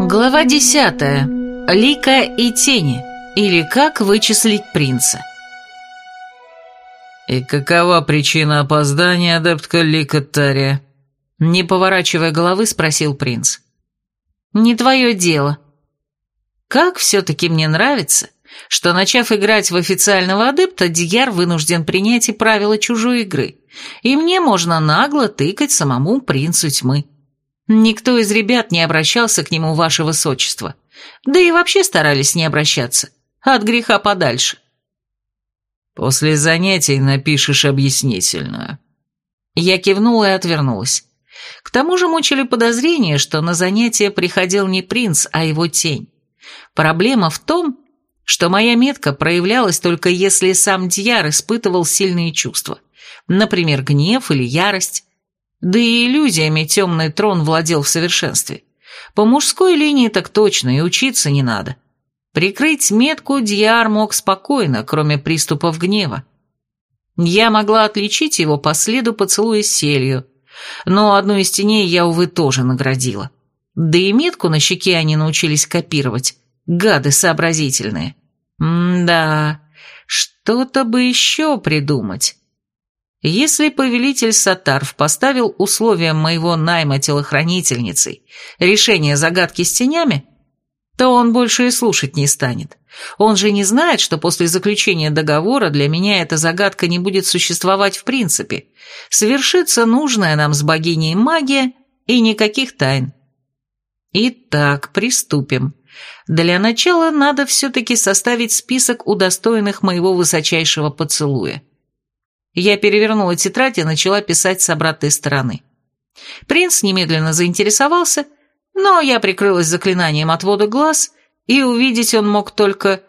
Глава десятая. Лика и тени. Или как вычислить принца. «И какова причина опоздания, адептка Лика Тария?» Не поворачивая головы, спросил принц. «Не твое дело. Как все-таки мне нравится, что, начав играть в официального адепта, Дияр вынужден принять и правила чужой игры, и мне можно нагло тыкать самому принцу тьмы. Никто из ребят не обращался к нему, ваше высочество. Да и вообще старались не обращаться. От греха подальше. После занятий напишешь объяснительную. Я кивнула и отвернулась. К тому же мучили подозрение, что на занятия приходил не принц, а его тень. Проблема в том, что моя метка проявлялась только если сам Дьяр испытывал сильные чувства. Например, гнев или ярость. Да и иллюзиями темный трон владел в совершенстве. По мужской линии так точно, и учиться не надо. Прикрыть метку Дьяр мог спокойно, кроме приступов гнева. Я могла отличить его по следу поцелуя с селью, но одну из теней я, увы, тоже наградила. Да и метку на щеке они научились копировать. Гады сообразительные. М-да, что-то бы еще придумать. Если повелитель Сатарв поставил условием моего найма телохранительницей решение загадки с тенями, то он больше и слушать не станет. Он же не знает, что после заключения договора для меня эта загадка не будет существовать в принципе. Свершится нужная нам с богиней магия и никаких тайн. Итак, приступим. Для начала надо все-таки составить список удостоенных моего высочайшего поцелуя. Я перевернула тетрадь и начала писать с обратной стороны. Принц немедленно заинтересовался, но я прикрылась заклинанием отвода глаз, и увидеть он мог только...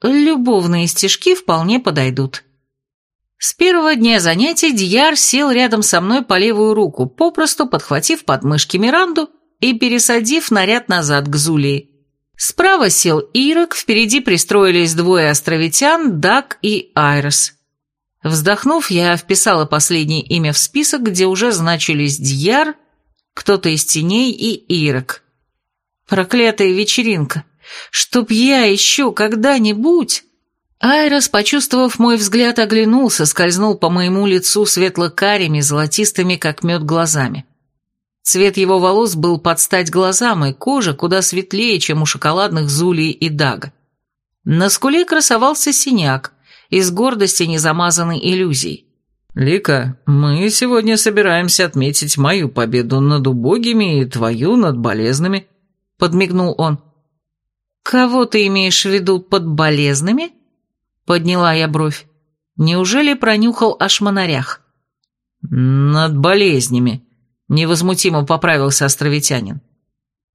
Любовные стежки вполне подойдут. С первого дня занятий Дияр сел рядом со мной по левую руку, попросту подхватив подмышки Миранду и пересадив наряд назад к Зулии. Справа сел Ирок, впереди пристроились двое островитян, Дак и Айрос. Вздохнув, я вписала последнее имя в список, где уже значились Дьяр, кто-то из теней и Ирок. Проклятая вечеринка. Чтоб я еще когда-нибудь... Айрос, почувствовав мой взгляд, оглянулся, скользнул по моему лицу светло-карими, золотистыми, как мед, глазами. Цвет его волос был под стать глазам, и кожа куда светлее, чем у шоколадных Зулии и Дага. На скуле красовался синяк, из гордости не замазанной иллюзией. «Лика, мы сегодня собираемся отметить мою победу над убогими и твою над болезными», — подмигнул он. «Кого ты имеешь в виду под болезными?» Подняла я бровь. Неужели пронюхал о шмонарях? «Над болезнями», — невозмутимо поправился островитянин.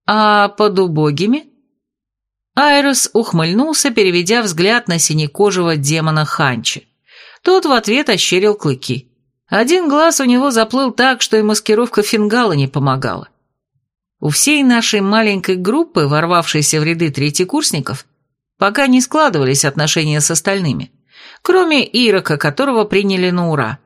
«А под убогими?» Айрос ухмыльнулся, переведя взгляд на синекожего демона Ханчи. Тот в ответ ощерил клыки. Один глаз у него заплыл так, что и маскировка фингала не помогала. У всей нашей маленькой группы, ворвавшейся в ряды третьекурсников, пока не складывались отношения с остальными, кроме Ирока, которого приняли на ура.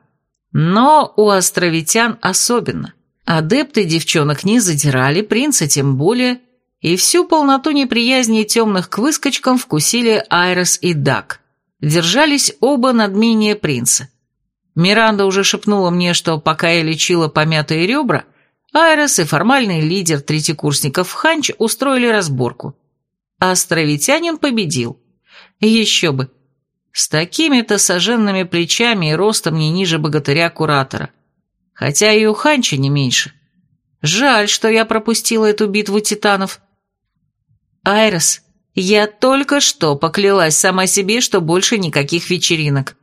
Но у островитян особенно. Адепты девчонок не задирали, принца тем более, и всю полноту неприязни темных к выскочкам вкусили Айрос и Дак. Держались оба над менее принца. Миранда уже шепнула мне, что пока я лечила помятые ребра – Айрес и формальный лидер третьекурсников Ханч устроили разборку. А островитянин победил. Еще бы. С такими-то соженными плечами и ростом не ниже богатыря-куратора. Хотя и у Ханча не меньше. Жаль, что я пропустила эту битву титанов. Айрес, я только что поклялась сама себе, что больше никаких вечеринок.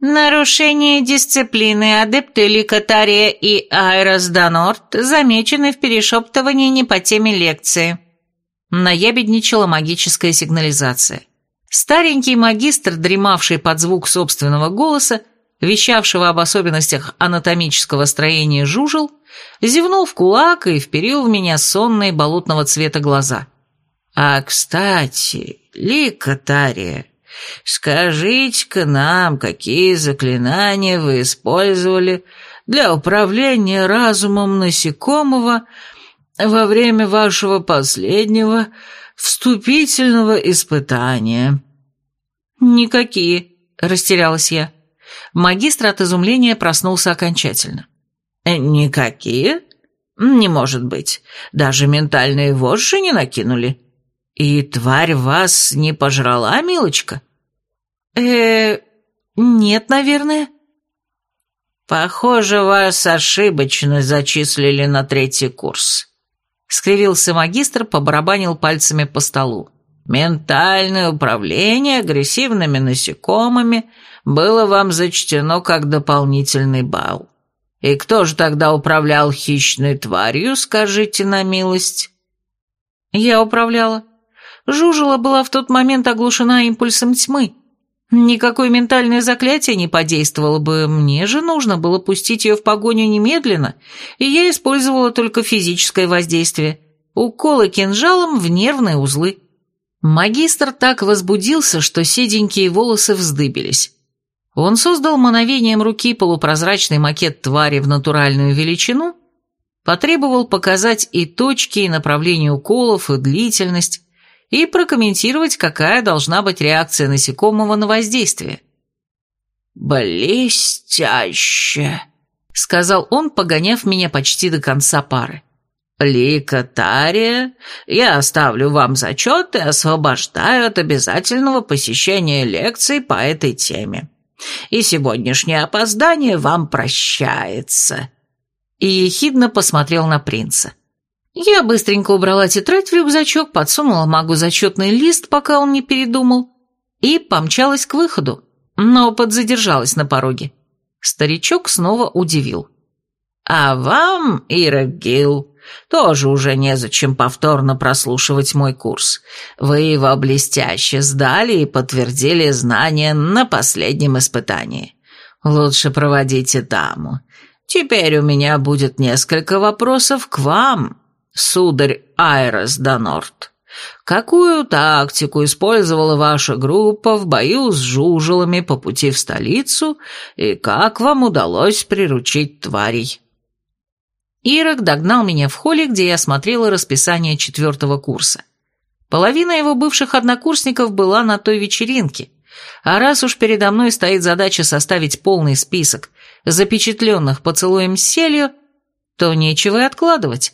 Нарушение дисциплины адепты Ликотария и Айрос Данорт замечены в перешептывании не по теме лекции. Наябедничала магическая сигнализация. Старенький магистр, дремавший под звук собственного голоса, вещавшего об особенностях анатомического строения жужел, зевнул в кулак и вперил в меня сонные болотного цвета глаза. «А, кстати, Ликотария, скажите-ка нам, какие заклинания вы использовали для управления разумом насекомого во время вашего последнего вступительного испытания». «Никакие», — растерялась я. Магистр от изумления проснулся окончательно. «Никакие? Не может быть. Даже ментальные вожжи не накинули. И тварь вас не пожрала, милочка?» э нет, наверное». «Похоже, вас ошибочно зачислили на третий курс», — скривился магистр, побарабанил пальцами по столу. «Ментальное управление агрессивными насекомыми было вам зачтено как дополнительный балл. И кто же тогда управлял хищной тварью, скажите на милость?» «Я управляла. Жужела была в тот момент оглушена импульсом тьмы. Никакое ментальное заклятие не подействовало бы, мне же нужно было пустить ее в погоню немедленно, и я использовала только физическое воздействие. Уколы кинжалом в нервные узлы. Магистр так возбудился, что седенькие волосы вздыбились. Он создал мановением руки полупрозрачный макет твари в натуральную величину, потребовал показать и точки, и направление уколов, и длительность, и прокомментировать, какая должна быть реакция насекомого на воздействие. «Блестяще!» — сказал он, погоняв меня почти до конца пары. «Лика Тария, я оставлю вам зачет и освобождаю от обязательного посещения лекций по этой теме. И сегодняшнее опоздание вам прощается». И ехидно посмотрел на принца. Я быстренько убрала тетрадь в рюкзачок, подсунула магу зачетный лист, пока он не передумал, и помчалась к выходу, но подзадержалась на пороге. Старичок снова удивил. «А вам, Ира Гилл, тоже уже незачем повторно прослушивать мой курс. Вы его блестяще сдали и подтвердили знания на последнем испытании. Лучше проводите даму. Теперь у меня будет несколько вопросов к вам» сударь Айрес Донорт, какую тактику использовала ваша группа в бою с жужелами по пути в столицу и как вам удалось приручить тварей?» Ирок догнал меня в холле, где я смотрела расписание четвертого курса. Половина его бывших однокурсников была на той вечеринке, а раз уж передо мной стоит задача составить полный список запечатленных поцелуем с селью, то нечего и откладывать.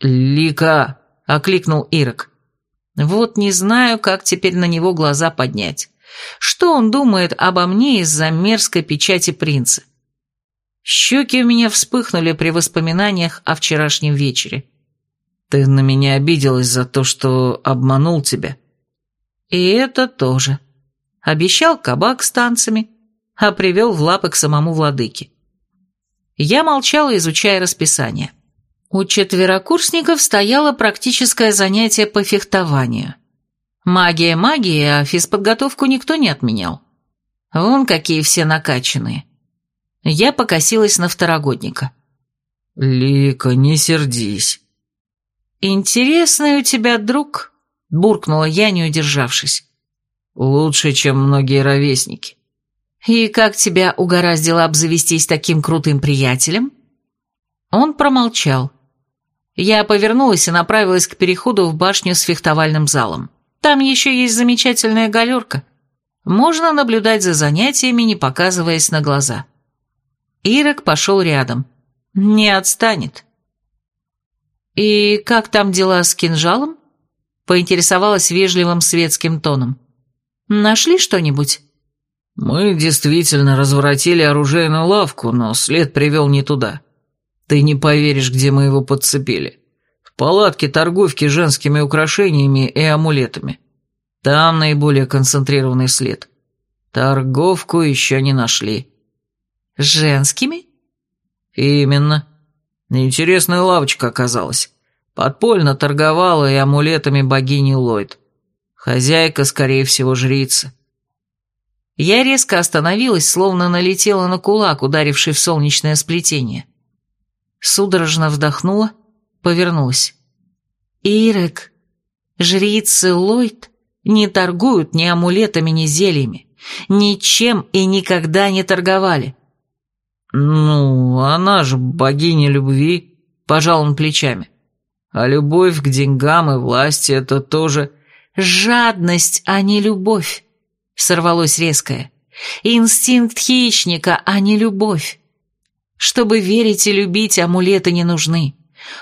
«Лика!» — окликнул Ирок. «Вот не знаю, как теперь на него глаза поднять. Что он думает обо мне из-за мерзкой печати принца?» Щеки у меня вспыхнули при воспоминаниях о вчерашнем вечере. «Ты на меня обиделась за то, что обманул тебя». «И это тоже. Обещал кабак с танцами, а привел в лапы к самому владыке». Я молчала, изучая расписание. У четверокурсников стояло практическое занятие по фехтованию. Магия магии, а физподготовку никто не отменял. Вон какие все накачанные. Я покосилась на второгодника. «Лика, не сердись». «Интересный у тебя друг», — буркнула я, не удержавшись. «Лучше, чем многие ровесники». «И как тебя угораздило обзавестись таким крутым приятелем?» Он промолчал. Я повернулась и направилась к переходу в башню с фехтовальным залом. Там еще есть замечательная галерка. Можно наблюдать за занятиями, не показываясь на глаза. Ирок пошел рядом. Не отстанет. «И как там дела с кинжалом?» Поинтересовалась вежливым светским тоном. «Нашли что-нибудь?» «Мы действительно разворотили оружейную лавку, но след привел не туда. Ты не поверишь, где мы его подцепили. В палатке торговки женскими украшениями и амулетами. Там наиболее концентрированный след. Торговку еще не нашли. Женскими? Именно. Интересная лавочка оказалась. Подпольно торговала и амулетами богини Ллойд. Хозяйка, скорее всего, жрица. Я резко остановилась, словно налетела на кулак, ударивший в солнечное сплетение. Судорожно вдохнула, повернулась. «Ирек, жрицы Ллойд не торгуют ни амулетами, ни зельями. Ничем и никогда не торговали. «Ну, она же богиня любви», — пожал он плечами. «А любовь к деньгам и власти — это тоже...» «Жадность, а не любовь», — сорвалось резкое. «Инстинкт хищника, а не любовь. Чтобы верить и любить, амулеты не нужны.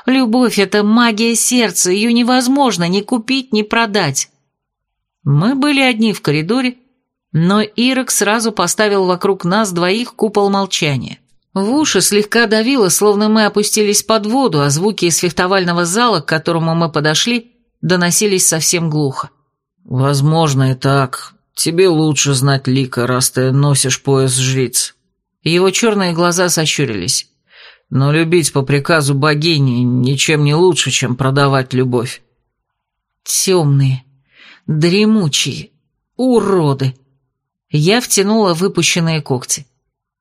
Любовь — это магия сердца, ее невозможно ни купить, ни продать». Мы были одни в коридоре, но Ирок сразу поставил вокруг нас двоих купол молчания. В уши слегка давило, словно мы опустились под воду, а звуки из фехтовального зала, к которому мы подошли, доносились совсем глухо. «Возможно и так. Тебе лучше знать Лика, раз ты носишь пояс жриц». Его черные глаза сощурились. «Но любить по приказу богини ничем не лучше, чем продавать любовь». «Темные, дремучие, уроды». Я втянула выпущенные когти.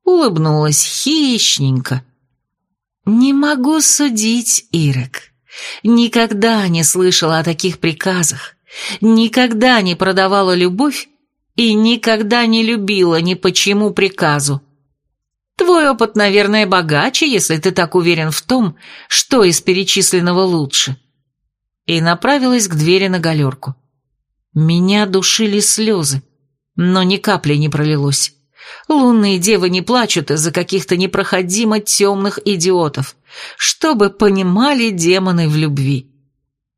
Улыбнулась хищненько. «Не могу судить, Ирек. Никогда не слышала о таких приказах, никогда не продавала любовь и никогда не любила ни по чему приказу. Твой опыт, наверное, богаче, если ты так уверен в том, что из перечисленного лучше». И направилась к двери на галерку. Меня душили слезы но ни капли не пролилось. Лунные девы не плачут из-за каких-то непроходимо темных идиотов, чтобы понимали демоны в любви.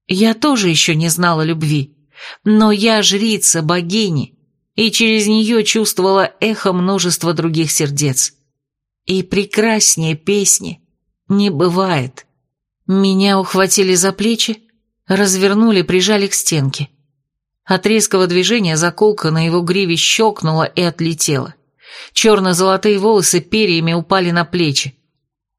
Я тоже еще не знала любви, но я жрица богини, и через нее чувствовала эхо множества других сердец. И прекраснее песни не бывает. Меня ухватили за плечи, развернули, прижали к стенке. От резкого движения заколка на его гриве щелкнула и отлетела. Черно-золотые волосы перьями упали на плечи.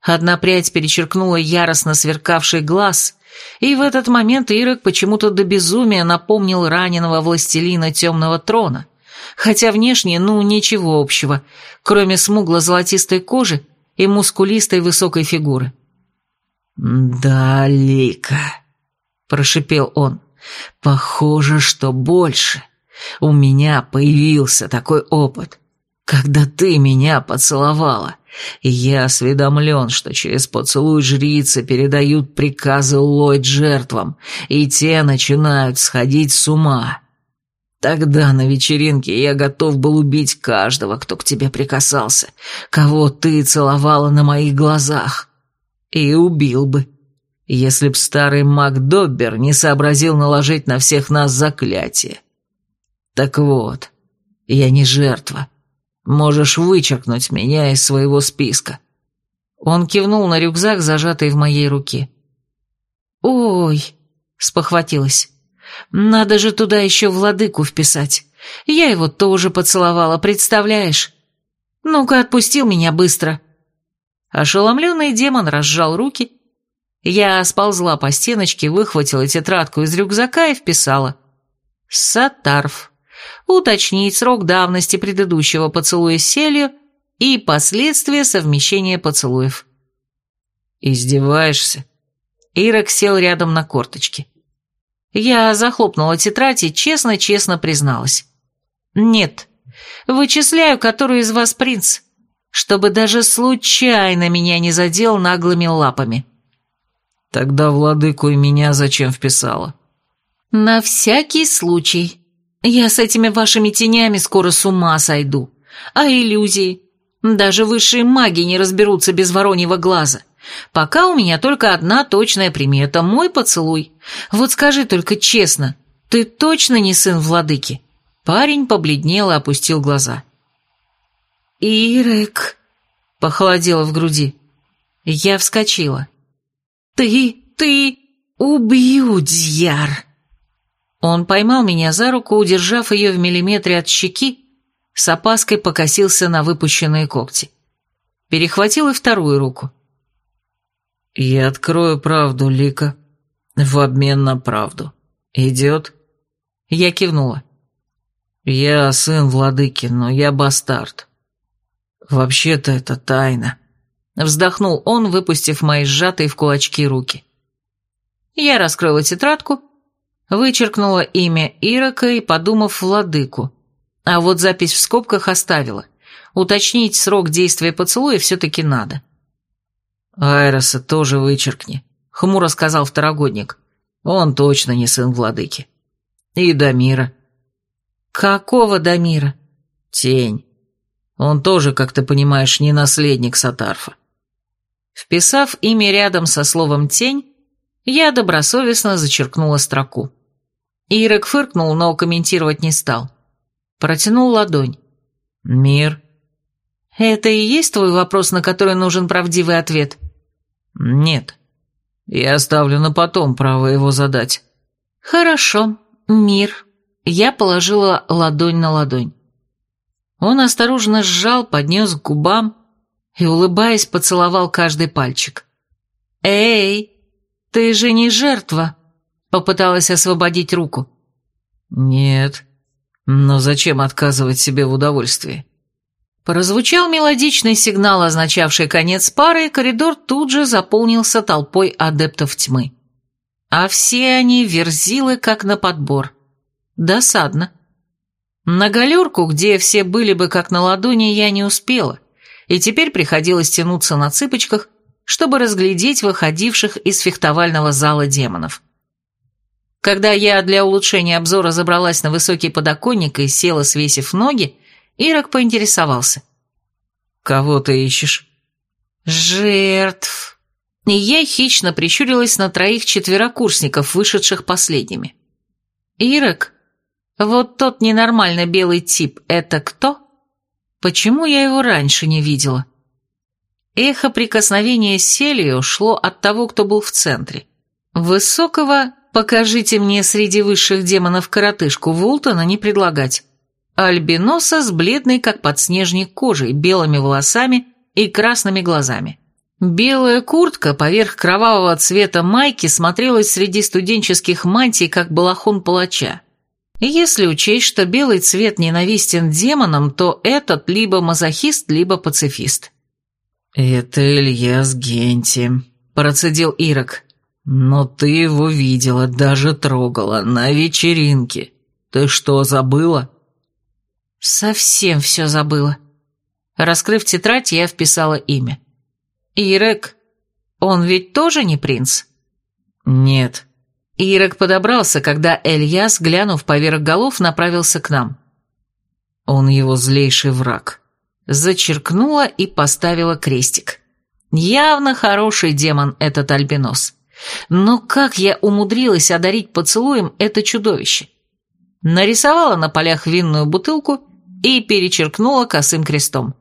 Одна прядь перечеркнула яростно сверкавший глаз, и в этот момент Ирок почему-то до безумия напомнил раненого властелина темного трона, хотя внешне, ну, ничего общего, кроме смугло-золотистой кожи и мускулистой высокой фигуры. «Да, Лика», — прошипел он, — Похоже, что больше. У меня появился такой опыт, когда ты меня поцеловала, и я осведомлен, что через поцелуй жрицы передают приказы Ллойд жертвам, и те начинают сходить с ума. Тогда на вечеринке я готов был убить каждого, кто к тебе прикасался, кого ты целовала на моих глазах. И убил бы если б старый маг Доббер не сообразил наложить на всех нас заклятие. Так вот, я не жертва. Можешь вычеркнуть меня из своего списка». Он кивнул на рюкзак, зажатый в моей руке. «Ой», — спохватилась, — «надо же туда еще владыку вписать. Я его тоже поцеловала, представляешь? Ну-ка, отпустил меня быстро». Ошеломленный демон разжал руки я сползла по стеночке, выхватила тетрадку из рюкзака и вписала. Сатарф. Уточнить срок давности предыдущего поцелуя с селью и последствия совмещения поцелуев. «Издеваешься?» Ирок сел рядом на корточке. Я захлопнула тетрадь и честно-честно призналась. «Нет, вычисляю, который из вас принц, чтобы даже случайно меня не задел наглыми лапами». Тогда владыку и меня зачем вписала? На всякий случай. Я с этими вашими тенями скоро с ума сойду. А иллюзии? Даже высшие маги не разберутся без вороньего глаза. Пока у меня только одна точная примета – мой поцелуй. Вот скажи только честно, ты точно не сын владыки?» Парень побледнел и опустил глаза. «Ирек», – похолодело в груди. Я вскочила. «Ты, ты, убью, Дьяр!» Он поймал меня за руку, удержав ее в миллиметре от щеки, с опаской покосился на выпущенные когти. Перехватил и вторую руку. «Я открою правду, Лика, в обмен на правду. Идет?» Я кивнула. «Я сын владыки, но я бастард. Вообще-то это тайна». Вздохнул он, выпустив мои сжатые в кулачки руки. Я раскрыла тетрадку, Вычеркнула имя Ирока и, подумав, владыку. А вот запись в скобках оставила. Уточнить срок действия поцелуя все-таки надо. «Айроса тоже вычеркни», — хмуро сказал второгодник. «Он точно не сын владыки». «И Дамира». «Какого Дамира?» «Тень. Он тоже, как ты понимаешь, не наследник Сатарфа». Вписав имя рядом со словом «тень», я добросовестно зачеркнула строку. Ирек фыркнул, но комментировать не стал. Протянул ладонь. «Мир». «Это и есть твой вопрос, на который нужен правдивый ответ?» «Нет. Я оставлю на потом право его задать». «Хорошо. Мир». Я положила ладонь на ладонь. Он осторожно сжал, поднес к губам и, улыбаясь, поцеловал каждый пальчик. «Эй, ты же не жертва!» Попыталась освободить руку. «Нет. Но зачем отказывать себе в удовольствии?» Прозвучал мелодичный сигнал, означавший конец пары, и коридор тут же заполнился толпой адептов тьмы. А все они верзилы, как на подбор. Досадно. На галерку, где все были бы как на ладони, я не успела, и теперь приходилось тянуться на цыпочках, чтобы разглядеть выходивших из фехтовального зала демонов. Когда я для улучшения обзора забралась на высокий подоконник и села, свесив ноги, Ирок поинтересовался. «Кого ты ищешь?» «Жертв». И я хищно прищурилась на троих четверокурсников, вышедших последними. «Ирок, вот тот ненормально белый тип — это кто? Почему я его раньше не видела?» Эхо прикосновения селью шло от того, кто был в центре. Высокого «покажите мне среди высших демонов коротышку Вултона» не предлагать. Альбиноса с бледной, как подснежник, кожей, белыми волосами и красными глазами. Белая куртка поверх кровавого цвета майки смотрелась среди студенческих мантий, как балахон палача. Если учесть, что белый цвет ненавистен демонам, то этот либо мазохист, либо пацифист. «Это Ильяс Генти», – процедил Ирок. «Но ты его видела, даже трогала, на вечеринке. Ты что, забыла?» Совсем все забыла. Раскрыв тетрадь, я вписала имя. Ирек. Он ведь тоже не принц? Нет. Ирек подобрался, когда Эльяс, глянув поверх голов, направился к нам. Он его злейший враг. Зачеркнула и поставила крестик. Явно хороший демон этот альбинос. Но как я умудрилась одарить поцелуем это чудовище? Нарисовала на полях винную бутылку и перечеркнула косым крестом.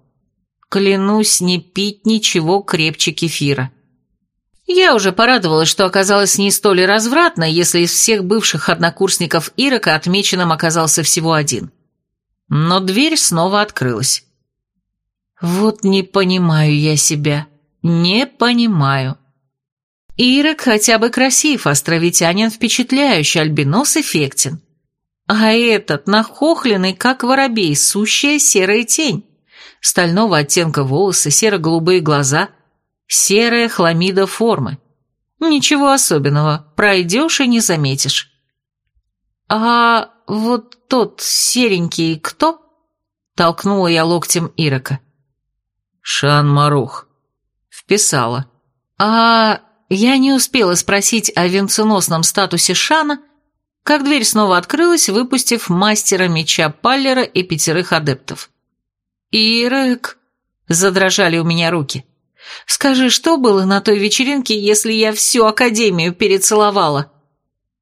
Клянусь не пить ничего крепче кефира. Я уже порадовалась, что оказалось не столь развратно, если из всех бывших однокурсников Ирока отмеченным оказался всего один. Но дверь снова открылась. Вот не понимаю я себя. Не понимаю. Ирок хотя бы красив, островитянин впечатляющий, альбинос эффектен. А этот, нахохленный, как воробей, сущая серая тень. Стального оттенка волосы, серо-голубые глаза, серая хламида формы. Ничего особенного, пройдешь и не заметишь. А вот тот серенький кто? Толкнула я локтем Ирока. Шан Марух. Вписала. А я не успела спросить о венценосном статусе Шана, как дверь снова открылась, выпустив мастера меча Паллера и пятерых адептов. «Ирек!» — задрожали у меня руки. «Скажи, что было на той вечеринке, если я всю Академию перецеловала?»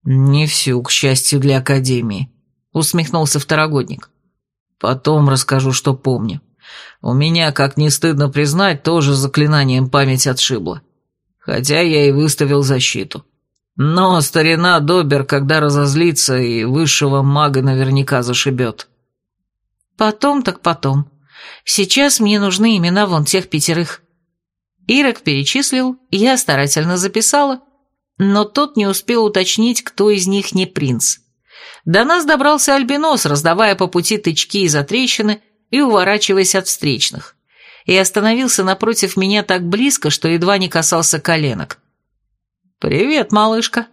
«Не всю, к счастью, для Академии», — усмехнулся второгодник. «Потом расскажу, что помню. У меня, как не стыдно признать, тоже заклинанием память отшибла. Хотя я и выставил защиту». Но старина Добер, когда разозлится, и высшего мага наверняка зашибет. Потом так потом. Сейчас мне нужны имена вон тех пятерых. Ирок перечислил, я старательно записала, но тот не успел уточнить, кто из них не принц. До нас добрался Альбинос, раздавая по пути тычки и затрещины и уворачиваясь от встречных. И остановился напротив меня так близко, что едва не касался коленок. «Привет, малышка».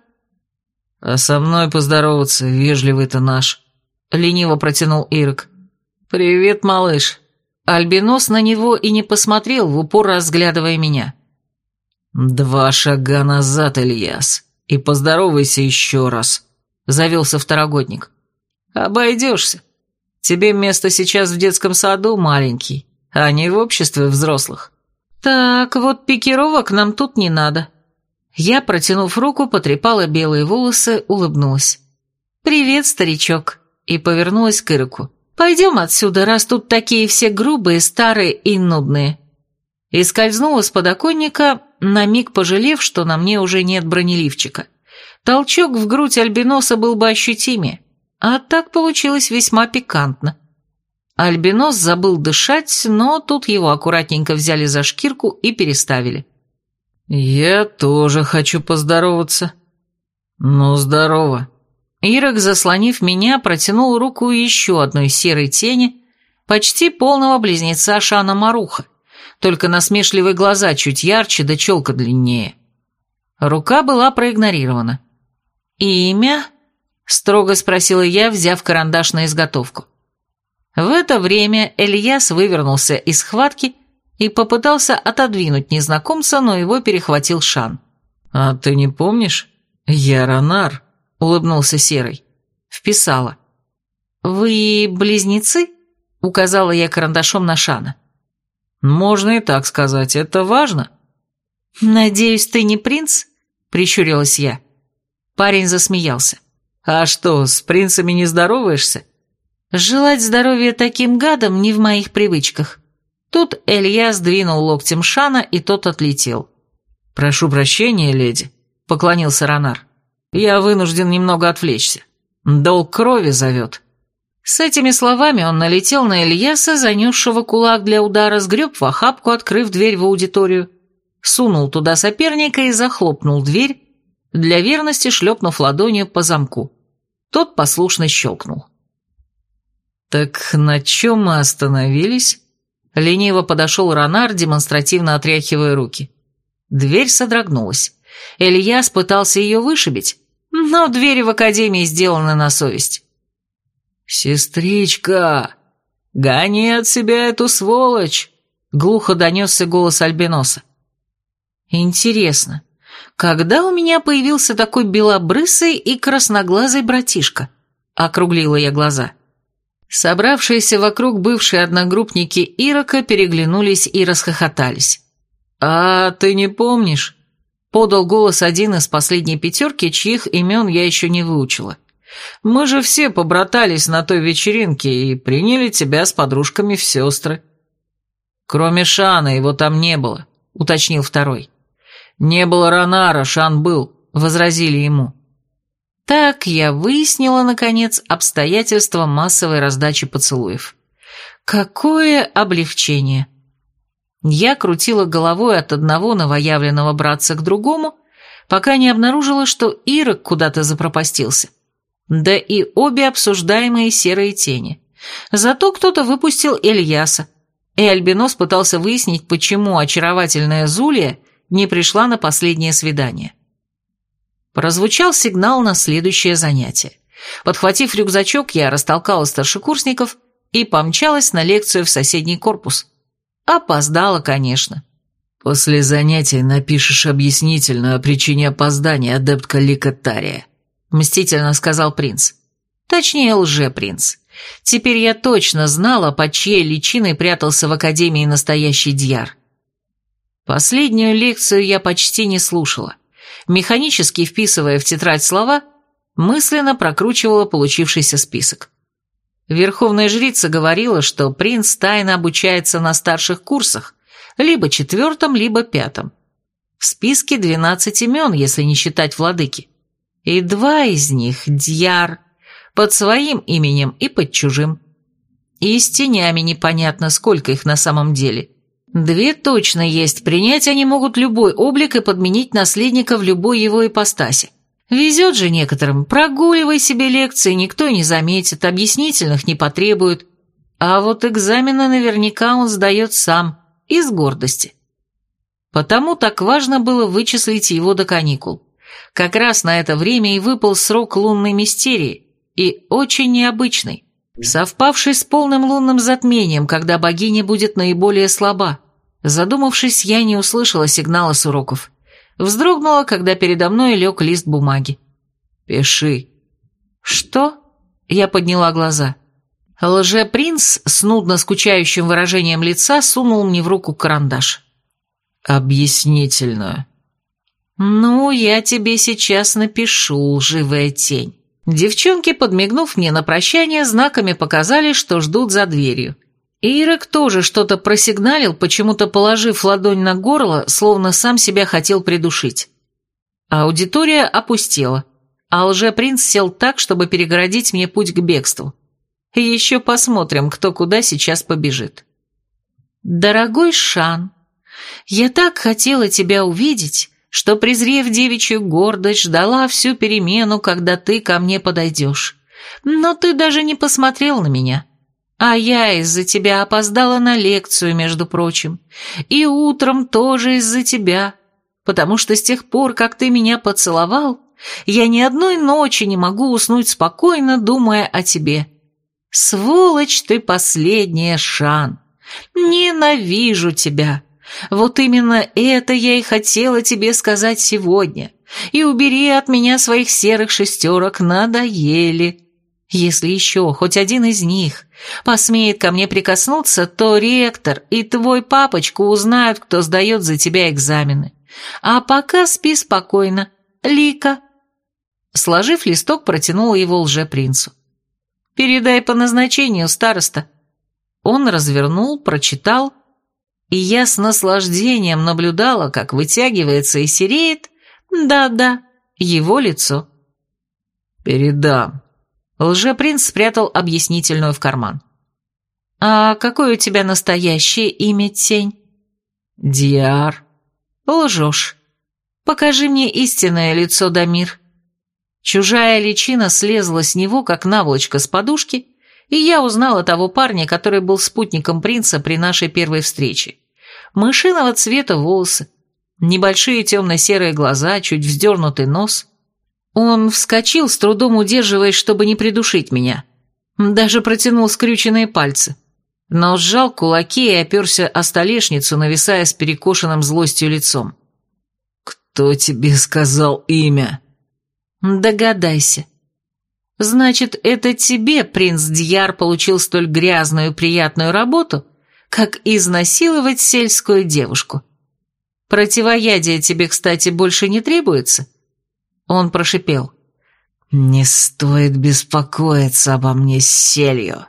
«А со мной поздороваться, вежливый ты наш», — лениво протянул Ирк. «Привет, малыш». Альбинос на него и не посмотрел, в упор разглядывая меня. «Два шага назад, Ильяс, и поздоровайся еще раз», — завелся второгодник. «Обойдешься. Тебе место сейчас в детском саду маленький, а не в обществе взрослых». «Так, вот пикировок нам тут не надо». Я, протянув руку, потрепала белые волосы, улыбнулась. «Привет, старичок», и повернулась к Ироку. «Пойдем отсюда, раз тут такие все грубые, старые и нудные». И скользнула с подоконника, на миг пожалев, что на мне уже нет бронеливчика. Толчок в грудь альбиноса был бы ощутимее, а так получилось весьма пикантно. Альбинос забыл дышать, но тут его аккуратненько взяли за шкирку и переставили. «Я тоже хочу поздороваться». «Ну, здорово». Ирок, заслонив меня, протянул руку еще одной серой тени, почти полного близнеца Шана Маруха, только насмешливые глаза чуть ярче да челка длиннее. Рука была проигнорирована. «Имя?» — строго спросила я, взяв карандаш на изготовку. В это время Эльяс вывернулся из схватки и попытался отодвинуть незнакомца, но его перехватил Шан. «А ты не помнишь? Я Ронар», — улыбнулся Серый. Вписала. «Вы близнецы?» — указала я карандашом на Шана. «Можно и так сказать, это важно». «Надеюсь, ты не принц?» — прищурилась я. Парень засмеялся. «А что, с принцами не здороваешься?» «Желать здоровья таким гадам не в моих привычках». Тут Элья сдвинул локтем Шана, и тот отлетел. «Прошу прощения, леди», — поклонился Ронар. «Я вынужден немного отвлечься. Долг крови зовет». С этими словами он налетел на Ильяса, занесшего кулак для удара, сгреб в охапку, открыв дверь в аудиторию, сунул туда соперника и захлопнул дверь, для верности шлепнув ладонью по замку. Тот послушно щелкнул. «Так на чем мы остановились?» Лениво подошел Ронар, демонстративно отряхивая руки. Дверь содрогнулась. Ильяс пытался ее вышибить, но двери в академии сделаны на совесть. «Сестричка, гони от себя эту сволочь!» Глухо донесся голос Альбиноса. «Интересно, когда у меня появился такой белобрысый и красноглазый братишка?» Округлила я глаза. Собравшиеся вокруг бывшие одногруппники Ирока переглянулись и расхохотались. «А ты не помнишь?» Подал голос один из последней пятерки, чьих имен я еще не выучила. «Мы же все побратались на той вечеринке и приняли тебя с подружками в сестры». «Кроме Шана, его там не было», — уточнил второй. «Не было Ронара, Шан был», — возразили ему. Так я выяснила, наконец, обстоятельства массовой раздачи поцелуев. Какое облегчение! Я крутила головой от одного новоявленного братца к другому, пока не обнаружила, что Ирок куда-то запропастился. Да и обе обсуждаемые серые тени. Зато кто-то выпустил Эльяса, и Альбинос пытался выяснить, почему очаровательная Зулия не пришла на последнее свидание. Прозвучал сигнал на следующее занятие. Подхватив рюкзачок, я растолкала старшекурсников и помчалась на лекцию в соседний корпус. Опоздала, конечно. «После занятия напишешь объяснительную о причине опоздания, адептка Ликотария», мстительно сказал принц. Точнее, лже-принц. Теперь я точно знала, под чьей личиной прятался в академии настоящий Дьяр. Последнюю лекцию я почти не слушала механически вписывая в тетрадь слова, мысленно прокручивала получившийся список. Верховная жрица говорила, что принц тайно обучается на старших курсах, либо четвертом, либо пятом. В списке 12 имен, если не считать владыки. И два из них – Дьяр, под своим именем и под чужим. И с тенями непонятно, сколько их на самом деле – Две точно есть, принять они могут любой облик и подменить наследника в любой его ипостаси. Везет же некоторым, прогуливай себе лекции, никто не заметит, объяснительных не потребует. А вот экзамены наверняка он сдает сам, из гордости. Потому так важно было вычислить его до каникул. Как раз на это время и выпал срок лунной мистерии, и очень необычный, совпавший с полным лунным затмением, когда богиня будет наиболее слаба. Задумавшись, я не услышала сигнала с уроков. Вздрогнула, когда передо мной лег лист бумаги. «Пиши». «Что?» Я подняла глаза. Лже-принц с нудно скучающим выражением лица сунул мне в руку карандаш. «Объяснительную». «Ну, я тебе сейчас напишу, лживая тень». Девчонки, подмигнув мне на прощание, знаками показали, что ждут за дверью. Ирек тоже что-то просигналил, почему-то положив ладонь на горло, словно сам себя хотел придушить. Аудитория опустела, а лже-принц сел так, чтобы перегородить мне путь к бегству. Еще посмотрим, кто куда сейчас побежит. «Дорогой Шан, я так хотела тебя увидеть, что, презрев девичью гордость, ждала всю перемену, когда ты ко мне подойдешь. Но ты даже не посмотрел на меня. А я из-за тебя опоздала на лекцию, между прочим. И утром тоже из-за тебя. Потому что с тех пор, как ты меня поцеловал, я ни одной ночи не могу уснуть спокойно, думая о тебе. Сволочь ты последняя, Шан. Ненавижу тебя. Вот именно это я и хотела тебе сказать сегодня. И убери от меня своих серых шестерок, надоели. Если еще хоть один из них посмеет ко мне прикоснуться, то ректор и твой папочка узнают, кто сдает за тебя экзамены. А пока спи спокойно. Лика. Сложив листок, протянула его лже-принцу. «Передай по назначению, староста». Он развернул, прочитал и я с наслаждением наблюдала, как вытягивается и сереет, да-да, его лицо. «Передам». Лжепринц спрятал объяснительную в карман. «А какое у тебя настоящее имя, тень?» «Диар». «Лжешь. Покажи мне истинное лицо, Дамир». Чужая личина слезла с него, как наволочка с подушки, и я узнала того парня, который был спутником принца при нашей первой встрече мышиного цвета волосы, небольшие темно-серые глаза, чуть вздернутый нос. Он вскочил, с трудом удерживаясь, чтобы не придушить меня. Даже протянул скрюченные пальцы. Но сжал кулаки и оперся о столешницу, нависая с перекошенным злостью лицом. «Кто тебе сказал имя?» «Догадайся». «Значит, это тебе принц Дьяр получил столь грязную приятную работу?» как изнасиловать сельскую девушку. Противоядие тебе, кстати, больше не требуется?» Он прошипел. «Не стоит беспокоиться обо мне с селью.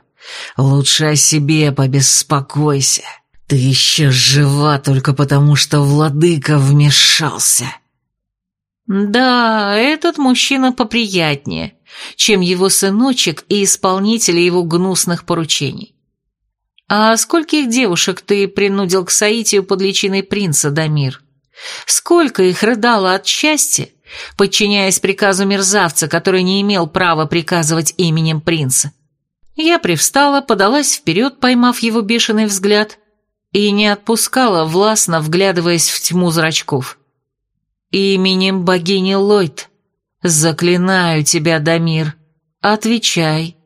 Лучше о себе побеспокойся. Ты еще жива только потому, что владыка вмешался». «Да, этот мужчина поприятнее, чем его сыночек и исполнители его гнусных поручений. «А скольких девушек ты принудил к соитию под личиной принца, Дамир? Сколько их рыдало от счастья, подчиняясь приказу мерзавца, который не имел права приказывать именем принца?» Я привстала, подалась вперед, поймав его бешеный взгляд, и не отпускала, властно вглядываясь в тьму зрачков. «Именем богини Ллойд, заклинаю тебя, Дамир, отвечай»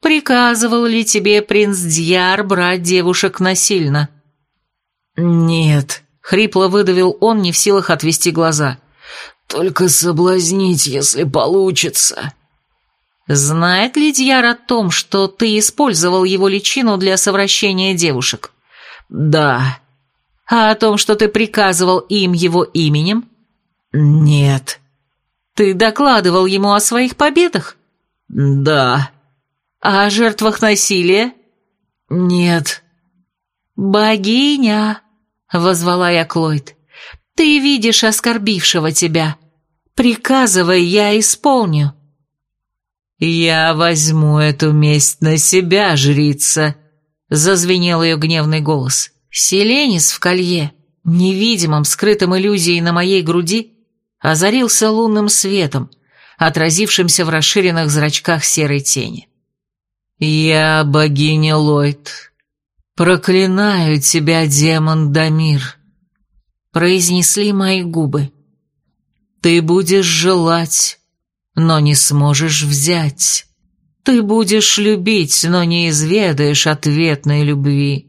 приказывал ли тебе принц Дьяр брать девушек насильно?» «Нет», — хрипло выдавил он, не в силах отвести глаза. «Только соблазнить, если получится». «Знает ли Дьяр о том, что ты использовал его личину для совращения девушек?» «Да». «А о том, что ты приказывал им его именем?» «Нет». «Ты докладывал ему о своих победах?» «Да». А о жертвах насилия? Нет. Богиня, возвала я Клойд, ты видишь оскорбившего тебя. Приказывай, я исполню. Я возьму эту месть на себя, жрица, зазвенел ее гневный голос. Селенис в колье, невидимым, скрытым иллюзией на моей груди, озарился лунным светом, отразившимся в расширенных зрачках серой тени. «Я богиня Ллойд. Проклинаю тебя, демон Дамир», — произнесли мои губы. Ты будешь желать, но не сможешь взять. Ты будешь любить, но не изведаешь ответной любви.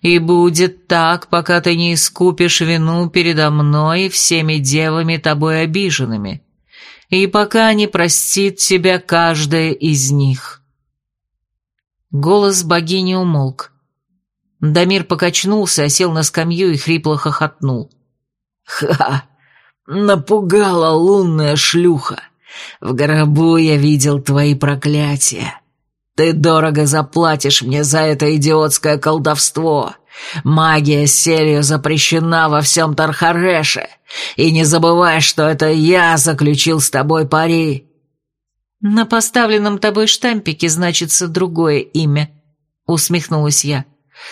И будет так, пока ты не искупишь вину передо мной и всеми девами тобой обиженными, и пока не простит тебя каждая из них». Голос богини умолк. Дамир покачнулся, осел на скамью и хрипло хохотнул. «Ха! Напугала лунная шлюха! В гробу я видел твои проклятия!» Ты дорого заплатишь мне за это идиотское колдовство. Магия селью запрещена во всем Тархареше. И не забывай, что это я заключил с тобой пари». «На поставленном тобой штампике значится другое имя», — усмехнулась я.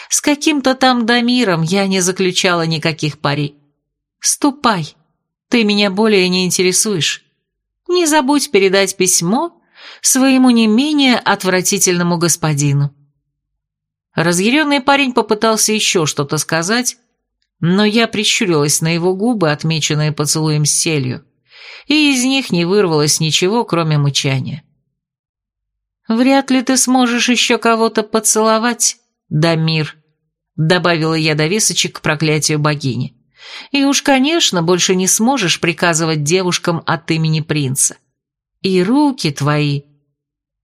«С каким-то там Дамиром я не заключала никаких пари. Ступай, ты меня более не интересуешь. Не забудь передать письмо своему не менее отвратительному господину. Разъяренный парень попытался еще что-то сказать, но я прищурилась на его губы, отмеченные поцелуем с селью, и из них не вырвалось ничего, кроме мычания. «Вряд ли ты сможешь еще кого-то поцеловать, Дамир», добавила я довесочек к проклятию богини. «И уж, конечно, больше не сможешь приказывать девушкам от имени принца. И руки твои...»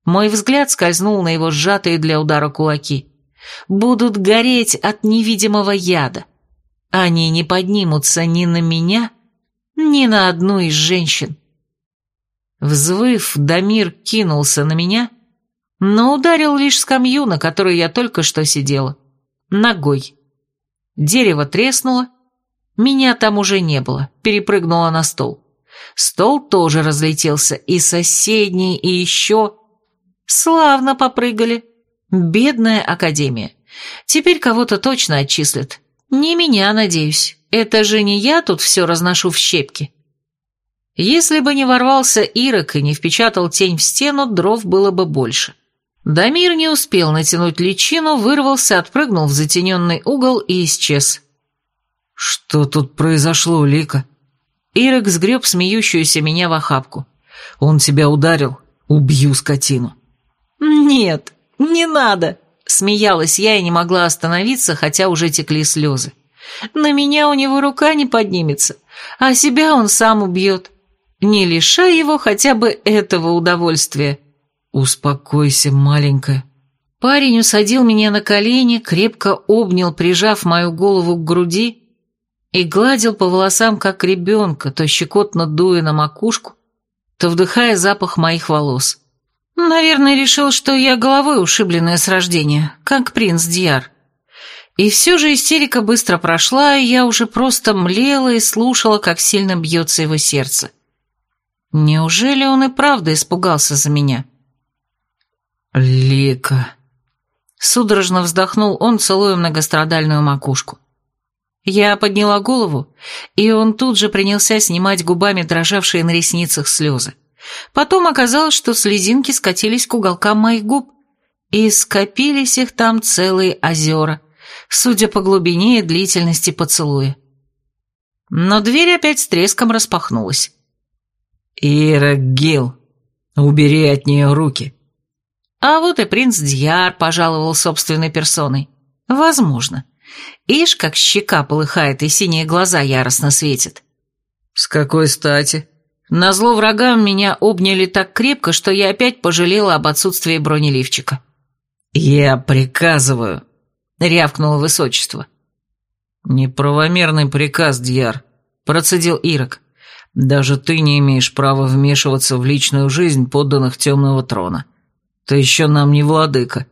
Мой взгляд скользнул на его сжатые для удара кулаки. «Будут гореть от невидимого яда. Они не поднимутся ни на меня, ни на одну из женщин». Взвыв, Дамир кинулся на меня, но ударил лишь скамью, на которой я только что сидела. Ногой. Дерево треснуло, меня там уже не было, перепрыгнула на стол. Стол тоже разлетелся, и соседний, и еще... Славно попрыгали. Бедная академия. Теперь кого-то точно отчислят. Не меня, надеюсь. Это же не я тут все разношу в щепки. Если бы не ворвался Ирок и не впечатал тень в стену, дров было бы больше. Дамир не успел натянуть личину, вырвался, отпрыгнул в затененный угол и исчез. «Что тут произошло, Лика?» Ирок сгреб смеющуюся меня в охапку. «Он тебя ударил? Убью скотину!» «Нет, не надо!» Смеялась я и не могла остановиться, хотя уже текли слезы. «На меня у него рука не поднимется, а себя он сам убьет. Не лишай его хотя бы этого удовольствия». «Успокойся, маленькая». Парень усадил меня на колени, крепко обнял, прижав мою голову к груди и гладил по волосам, как ребенка, то щекотно дуя на макушку, то вдыхая запах моих волос. Наверное, решил, что я головой ушибленная с рождения, как принц Дьяр. И все же истерика быстро прошла, и я уже просто млела и слушала, как сильно бьется его сердце. Неужели он и правда испугался за меня? «Лика...» Судорожно вздохнул он, целуя многострадальную макушку. Я подняла голову, и он тут же принялся снимать губами дрожавшие на ресницах слезы. Потом оказалось, что слезинки скатились к уголкам моих губ, и скопились их там целые озера, судя по глубине и длительности поцелуя. Но дверь опять с треском распахнулась. «Ира Гил, убери от нее руки!» А вот и принц Дьяр пожаловал собственной персоной. Возможно. Ишь, как щека полыхает и синие глаза яростно светят. «С какой стати?» Назло врагам меня обняли так крепко, что я опять пожалела об отсутствии бронеливчика. «Я приказываю», — рявкнуло высочество. «Неправомерный приказ, Дьяр», — процедил Ирок. «Даже ты не имеешь права вмешиваться в личную жизнь подданных темного трона. Ты еще нам не владыка».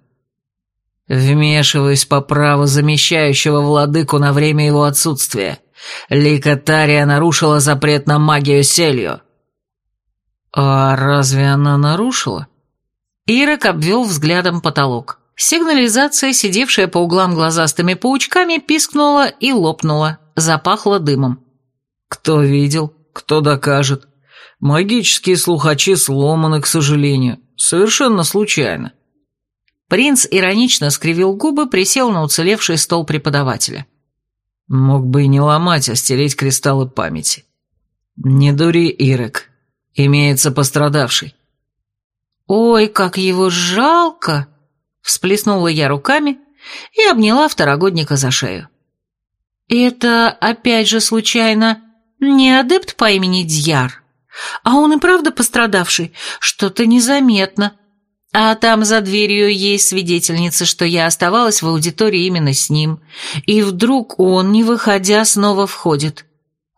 «Вмешиваюсь по праву замещающего владыку на время его отсутствия. Лика Тария нарушила запрет на магию селью». «А разве она нарушила?» Ирок обвел взглядом потолок. Сигнализация, сидевшая по углам глазастыми паучками, пискнула и лопнула, запахло дымом. «Кто видел? Кто докажет? Магические слухачи сломаны, к сожалению. Совершенно случайно». Принц иронично скривил губы, присел на уцелевший стол преподавателя. «Мог бы и не ломать, а стереть кристаллы памяти. «Не дури, Ирек. Имеется пострадавший». «Ой, как его жалко!» Всплеснула я руками и обняла второгодника за шею. «Это, опять же, случайно, не адепт по имени Дьяр? А он и правда пострадавший? Что-то незаметно. А там за дверью есть свидетельница, что я оставалась в аудитории именно с ним. И вдруг он, не выходя, снова входит.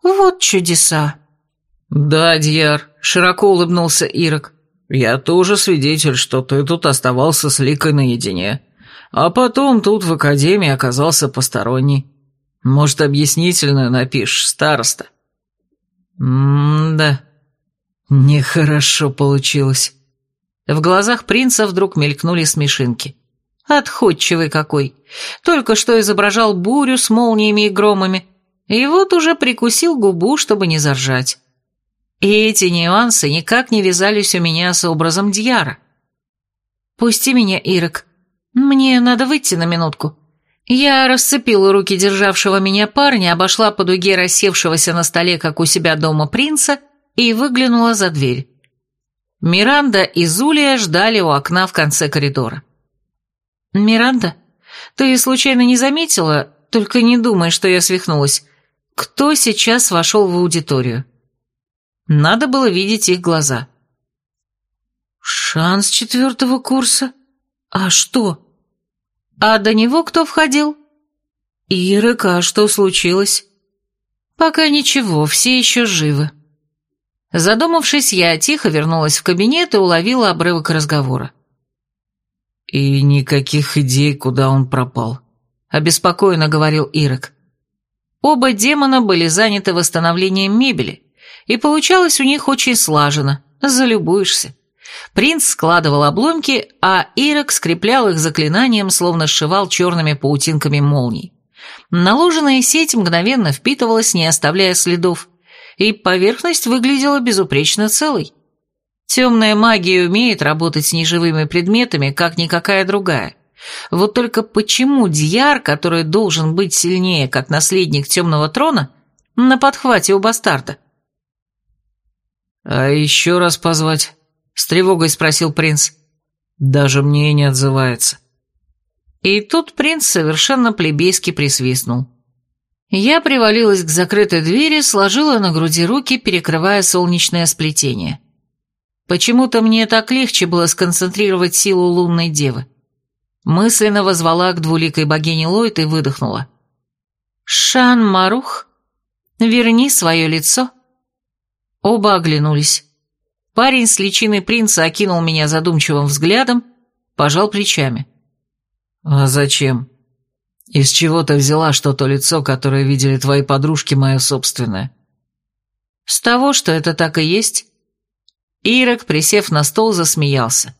Вот чудеса!» «Да, Дьяр», — широко улыбнулся Ирок. «Я тоже свидетель, что ты тут оставался с Ликой наедине. А потом тут в академии оказался посторонний. Может, объяснительную напишешь, староста?» «М-да, нехорошо получилось». В глазах принца вдруг мелькнули смешинки. Отходчивый какой. Только что изображал бурю с молниями и громами. И вот уже прикусил губу, чтобы не заржать. И эти нюансы никак не вязались у меня с образом Дьяра. «Пусти меня, Ирок. Мне надо выйти на минутку». Я расцепила руки державшего меня парня, обошла по дуге рассевшегося на столе, как у себя дома, принца и выглянула за дверь. Миранда и Зулия ждали у окна в конце коридора. «Миранда, ты случайно не заметила, только не думай, что я свихнулась, кто сейчас вошел в аудиторию?» Надо было видеть их глаза. «Шанс четвертого курса? А что?» «А до него кто входил?» «Ирыка, а что случилось?» «Пока ничего, все еще живы». Задумавшись, я тихо вернулась в кабинет и уловила обрывок разговора. «И никаких идей, куда он пропал», — обеспокоенно говорил Ирок. Оба демона были заняты восстановлением мебели, и получалось у них очень слаженно, залюбуешься. Принц складывал обломки, а Ирок скреплял их заклинанием, словно сшивал черными паутинками молний. Наложенная сеть мгновенно впитывалась, не оставляя следов, и поверхность выглядела безупречно целой. Темная магия умеет работать с неживыми предметами, как никакая другая. Вот только почему Дьяр, который должен быть сильнее, как наследник темного трона, на подхвате у бастарда? «А еще раз позвать?» — с тревогой спросил принц. «Даже мне и не отзывается». И тут принц совершенно плебейски присвистнул. Я привалилась к закрытой двери, сложила на груди руки, перекрывая солнечное сплетение. Почему-то мне так легче было сконцентрировать силу лунной девы. Мысленно возвала к двуликой богине Лойд и выдохнула. «Шан Марух, верни свое лицо». Оба оглянулись. Парень с личиной принца окинул меня задумчивым взглядом, пожал плечами. «А зачем? Из чего ты взяла, что то лицо, которое видели твои подружки, мое собственное?» «С того, что это так и есть». Ирок, присев на стол, засмеялся.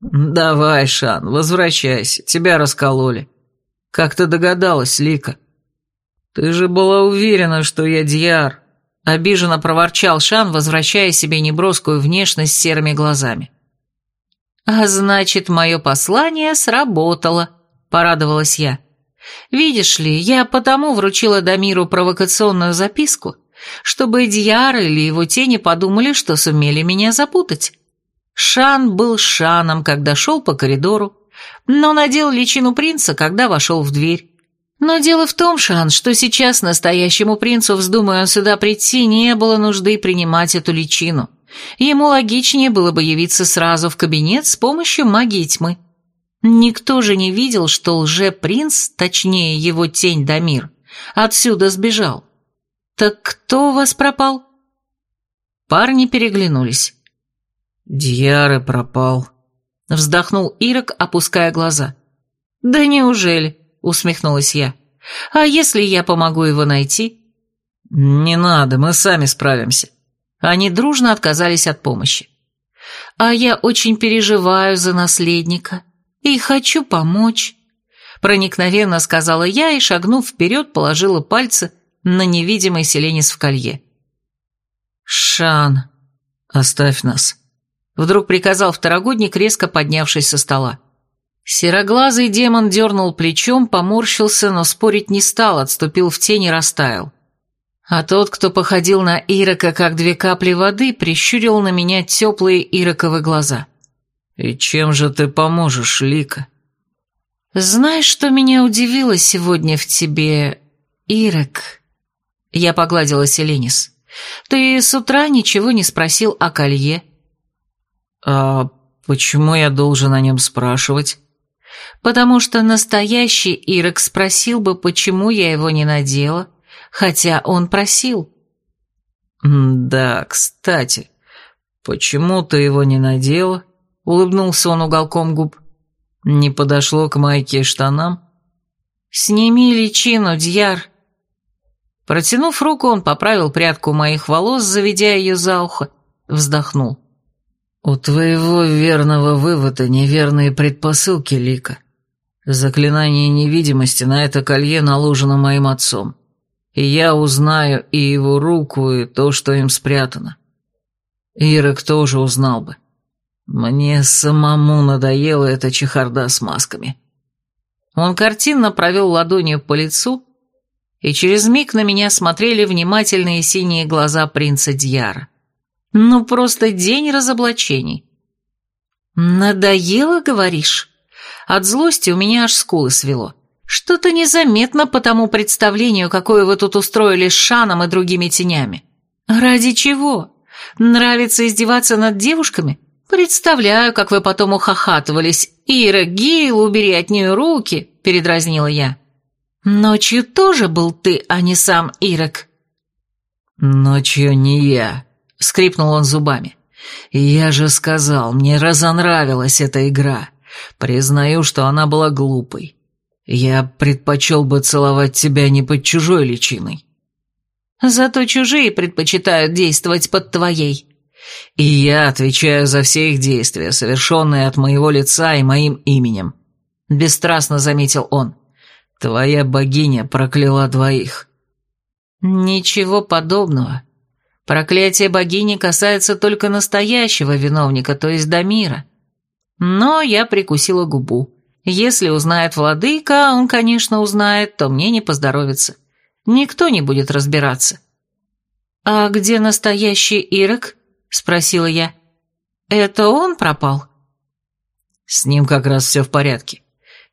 «Давай, Шан, возвращайся, тебя раскололи. Как ты догадалась, Лика? Ты же была уверена, что я Дьяр». Обиженно проворчал Шан, возвращая себе неброскую внешность серыми глазами. «А значит, мое послание сработало», — порадовалась я. «Видишь ли, я потому вручила Дамиру провокационную записку, чтобы Дьяр или его тени подумали, что сумели меня запутать. Шан был Шаном, когда шел по коридору, но надел личину принца, когда вошел в дверь. Но дело в том, Шан, что сейчас настоящему принцу, вздумая сюда прийти, не было нужды принимать эту личину. Ему логичнее было бы явиться сразу в кабинет с помощью магии тьмы. Никто же не видел, что лже-принц, точнее его тень Дамир, отсюда сбежал. Так кто у вас пропал? Парни переглянулись. Дьяры пропал. Вздохнул Ирок, опуская глаза. Да неужели? усмехнулась я. «А если я помогу его найти?» «Не надо, мы сами справимся». Они дружно отказались от помощи. «А я очень переживаю за наследника и хочу помочь», проникновенно сказала я и, шагнув вперед, положила пальцы на невидимый селенис в колье. «Шан, оставь нас», — вдруг приказал второгодник, резко поднявшись со стола. Сероглазый демон дернул плечом, поморщился, но спорить не стал, отступил в тень и растаял. А тот, кто походил на Ирока, как две капли воды, прищурил на меня теплые Ироковы глаза. «И чем же ты поможешь, Лика?» «Знаешь, что меня удивило сегодня в тебе, Ирок?» Я погладила Селенис. «Ты с утра ничего не спросил о колье?» «А почему я должен о нем спрашивать?» «Потому что настоящий Ирок спросил бы, почему я его не надела, хотя он просил». «Да, кстати, почему ты его не надела?» — улыбнулся он уголком губ. «Не подошло к майке и штанам?» «Сними личину, Дьяр», Протянув руку, он поправил прядку моих волос, заведя ее за ухо, вздохнул. «У твоего верного вывода неверные предпосылки, Лика. Заклинание невидимости на это колье наложено моим отцом, и я узнаю и его руку, и то, что им спрятано. Ирок тоже узнал бы. Мне самому надоела эта чехарда с масками». Он картинно провел ладонью по лицу, и через миг на меня смотрели внимательные синие глаза принца Дьяра. Ну, просто день разоблачений. «Надоело, говоришь?» От злости у меня аж скулы свело. Что-то незаметно по тому представлению, какое вы тут устроили с Шаном и другими тенями. Ради чего? Нравится издеваться над девушками? Представляю, как вы потом ухахатывались. «Ира, Гейл, убери от нее руки!» – передразнила я. «Ночью тоже был ты, а не сам Ирок». «Ночью не я», — скрипнул он зубами. «Я же сказал, мне разонравилась эта игра. Признаю, что она была глупой. Я предпочел бы целовать тебя не под чужой личиной». «Зато чужие предпочитают действовать под твоей». «И я отвечаю за все их действия, совершенные от моего лица и моим именем», — бесстрастно заметил он. Твоя богиня прокляла двоих». «Ничего подобного. Проклятие богини касается только настоящего виновника, то есть Дамира. Но я прикусила губу. Если узнает владыка, он, конечно, узнает, то мне не поздоровится. Никто не будет разбираться». «А где настоящий Ирок?» — спросила я. «Это он пропал?» «С ним как раз все в порядке.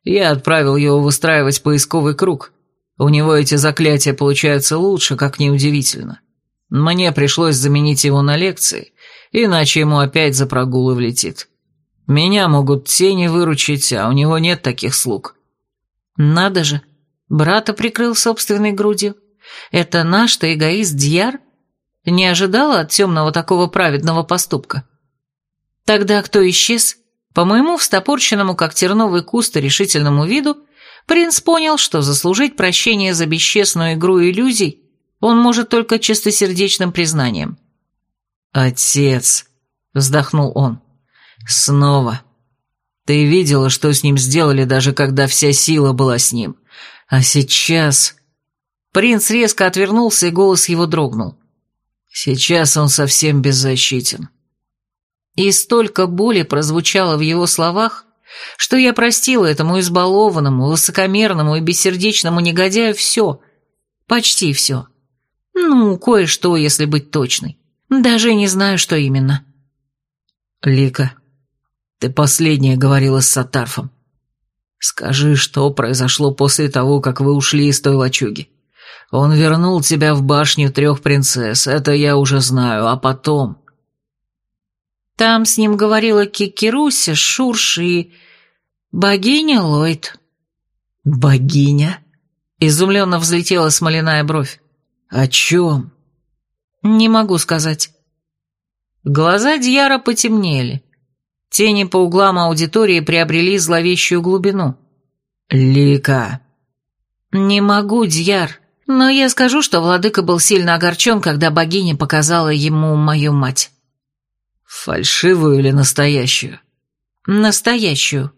Я отправил его выстраивать поисковый круг. У него эти заклятия получаются лучше, как неудивительно. Мне пришлось заменить его на лекции, иначе ему опять за прогулы влетит. Меня могут тени выручить, а у него нет таких слуг. Надо же, брата прикрыл собственной грудью. Это наш-то эгоист Дьяр? Не ожидала от темного такого праведного поступка. Тогда кто исчез? По моему встопорченному, как терновый куст, решительному виду, принц понял, что заслужить прощение за бесчестную игру иллюзий он может только чистосердечным признанием. «Отец», — вздохнул он, — «снова. Ты видела, что с ним сделали, даже когда вся сила была с ним. А сейчас...» Принц резко отвернулся, и голос его дрогнул. «Сейчас он совсем беззащитен. И столько боли прозвучало в его словах, что я простила этому избалованному, высокомерному и бессердечному негодяю все, почти все. Ну, кое-что, если быть точной. Даже не знаю, что именно. Лика, ты последняя говорила с Сатарфом. Скажи, что произошло после того, как вы ушли из той лачуги. Он вернул тебя в башню трех принцесс, это я уже знаю, а потом... Там с ним говорила Кикируся, Шурш и... богиня Ллойд». «Богиня?» — изумленно взлетела смоляная бровь. «О чем?» «Не могу сказать». Глаза Дьяра потемнели. Тени по углам аудитории приобрели зловещую глубину. «Лика!» «Не могу, Дьяр, но я скажу, что владыка был сильно огорчен, когда богиня показала ему мою мать». Фальшивую или настоящую? Настоящую.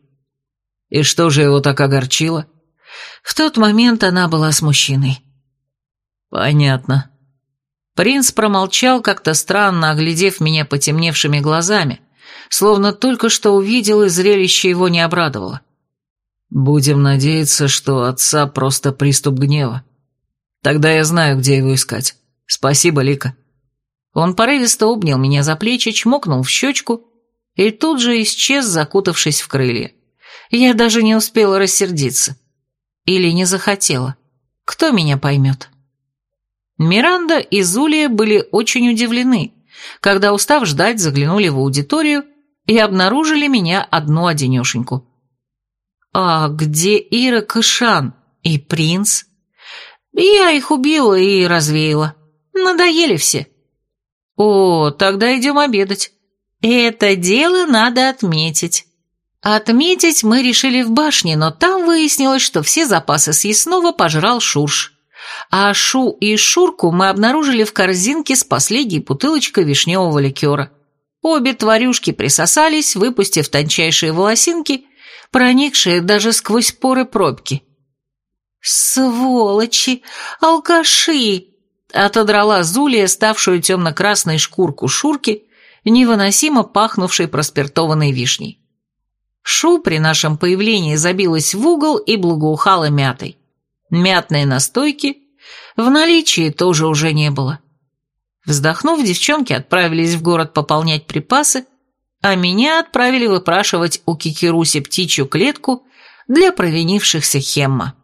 И что же его так огорчило? В тот момент она была с мужчиной. Понятно. Принц промолчал как-то странно, оглядев меня потемневшими глазами, словно только что увидел, и зрелище его не обрадовало. Будем надеяться, что отца просто приступ гнева. Тогда я знаю, где его искать. «Спасибо, Лика». Он порывисто обнял меня за плечи, чмокнул в щечку и тут же исчез, закутавшись в крылья. Я даже не успела рассердиться. Или не захотела. Кто меня поймет? Миранда и Зулия были очень удивлены, когда, устав ждать, заглянули в аудиторию и обнаружили меня одну-одинешеньку. «А где Ира Кышан и принц?» «Я их убила и развеяла. Надоели все». «О, тогда идем обедать». «Это дело надо отметить». Отметить мы решили в башне, но там выяснилось, что все запасы съестного пожрал Шурш. А Шу и Шурку мы обнаружили в корзинке с последней бутылочкой вишневого ликера. Обе тварюшки присосались, выпустив тончайшие волосинки, проникшие даже сквозь поры пробки. «Сволочи! Алкаши!» — отодрала Зулия, ставшую темно-красной шкурку Шурки, невыносимо пахнувшей проспиртованной вишней. Шу при нашем появлении забилась в угол и благоухала мятой. Мятные настойки в наличии тоже уже не было. Вздохнув, девчонки отправились в город пополнять припасы, а меня отправили выпрашивать у Кикируси птичью клетку для провинившихся Хемма.